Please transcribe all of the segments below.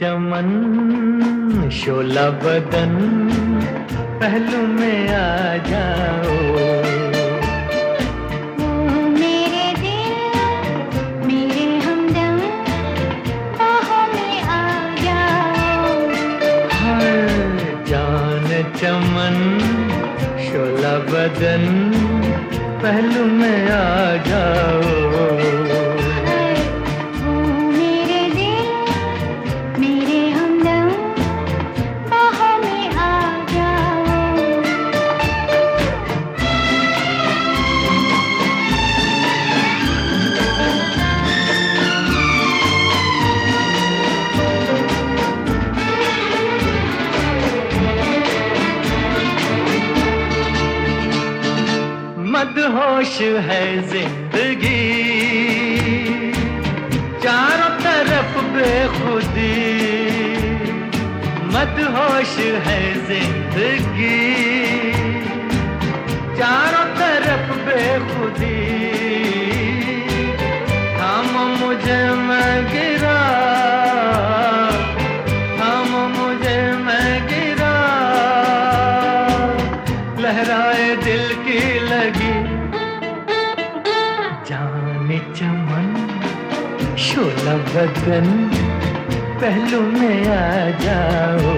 चमन शोला बदन पहलू में आ जाओ। मेरे दिल मेरे हमदम में आ जाओ। हर जान चमन शोला बदन पहलू में आ जाओ। है ज़िंदगी। चारों तरफ़ बेखुदी। मत होश है ज़िंदगी। चारों तरफ़ बेखुदी। हम मुझे मैं गिरा। हम मुझे मैं गिरा। लहराए दिल की लगी। जाने चमन शोला बदन पहलू में आ जाओ।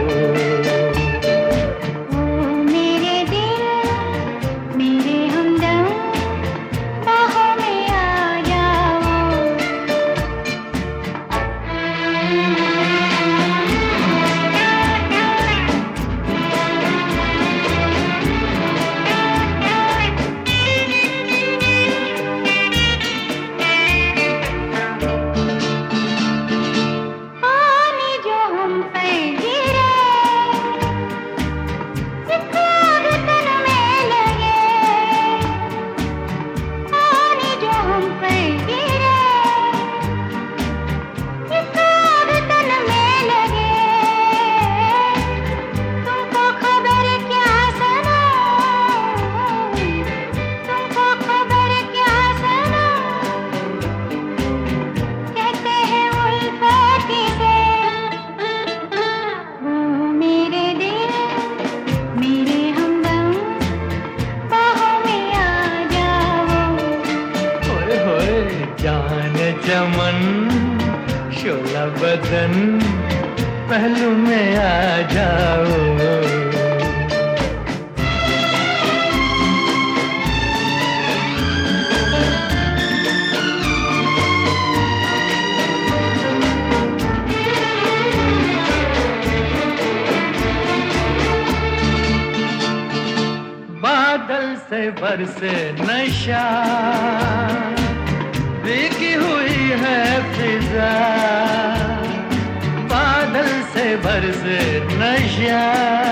बदन पहलू में आ जाओ। बादल से बरसे नशा भीगी हुई है फिजा। बादल से नशा।